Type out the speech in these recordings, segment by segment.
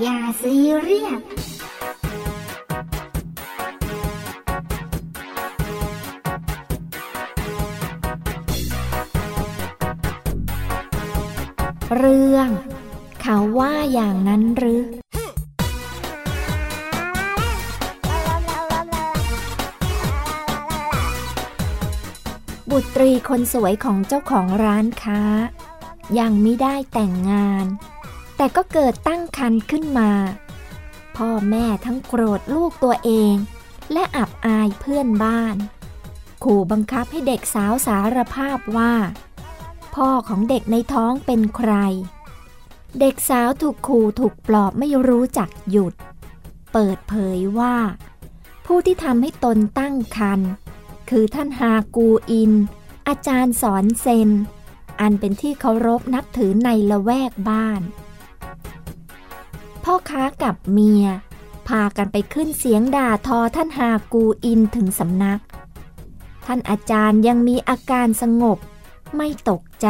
อย่าซีเรียสเรื่อง เขาว่าอย่างนั้นหรือบุตรีคนสวยของเจ้าของร้านค้า ยังไม่ได้แต่งงาน แต่ก็เกิดตั้งครรภ์ขึ้นมา พ่อแม่ทั้งโกรธลูกตัวเอง และอับอายเพื่อนบ้าน ขู่บังคับให้เด็กสาวสารภาพว่า พ่อของเด็กในท้องเป็นใคร เด็กสาวถูกขู่ถูกปลอบไม่รู้จักหยุด เปิดเผยว่า ผู้ที่ทำให้ตนตั้งครรภ์คือท่านฮากูอิน อาจารย์สอนเซน อันเป็นที่เคารพนับถือในละแวกบ้าน พ่อค้ากับเมีย พากันไปขึ้นเสียงด่าทอท่านฮากูอินถึงสำนัก ท่านอาจารย์ยังมีอาการสงบ ไม่ตกใจ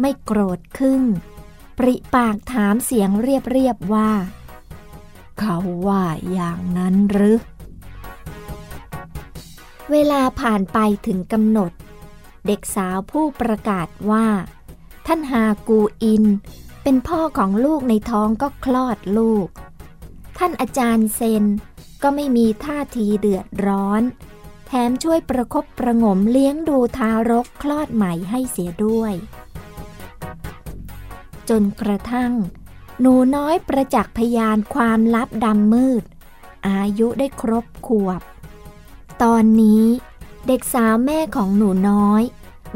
ไม่โกรธขึ้นปริปากถามเสียงเรียบๆว่า เขาว่าอย่างนั้นหรือ เวลาผ่านไปถึงกำหนด เด็กสาวผู้ประกาศว่า ท่านฮากูอิน เป็นพ่อของลูกในท้องก็คลอดลูก ท่านอาจารย์เซนก็ไม่มีท่าทีเดือดร้อน แถมช่วยประคบประงมเลี้ยงดูทารกคลอดใหม่ให้เสียด้วย จนกระทั่ง หนูน้อยประจักษ์พยานความลับดำมืด อายุได้ครบขวบ ตอนนี้เด็กสาวแม่ของหนูน้อย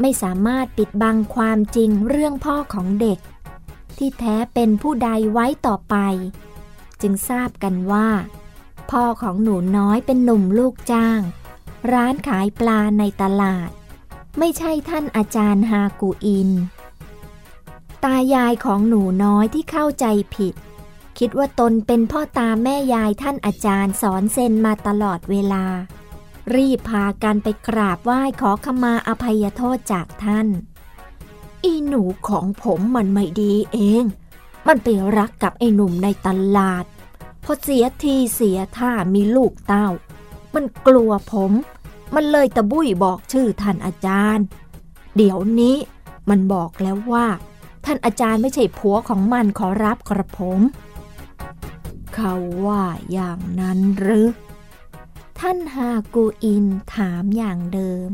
ไม่สามารถปิดบังความจริงเรื่องพ่อของเด็ก ที่แท้เป็นผู้ใดไว้ต่อไป จึงทราบกันว่า พ่อของหนูน้อยเป็นหนุ่มลูกจ้าง ร้านขายปลาในตลาด ไม่ใช่ท่านอาจารย์ฮากูอิน ตายายของหนูน้อยที่เข้าใจผิด คิดว่าตนเป็นพ่อตาแม่ยายท่านอาจารย์สอนเซนมาตลอดเวลา รีบพากันไปกราบไหว้ขอขมาอภัยโทษจากท่าน อีหนูของผมมันไม่ดีเอง มันไปรักกับไอ้หนุ่มในตลาด พอเสียทีเสียท่ามีลูกเต้า มันกลัวผม มันเลยตะบุ้ยบอกชื่อท่านอาจารย์ เดี๋ยวนี้มันบอกแล้วว่า ท่านอาจารย์ไม่ใช่ผัวของมันขอรับกระผม เขาว่าอย่างนั้นหรือ ท่านฮากูอินถามอย่างเดิม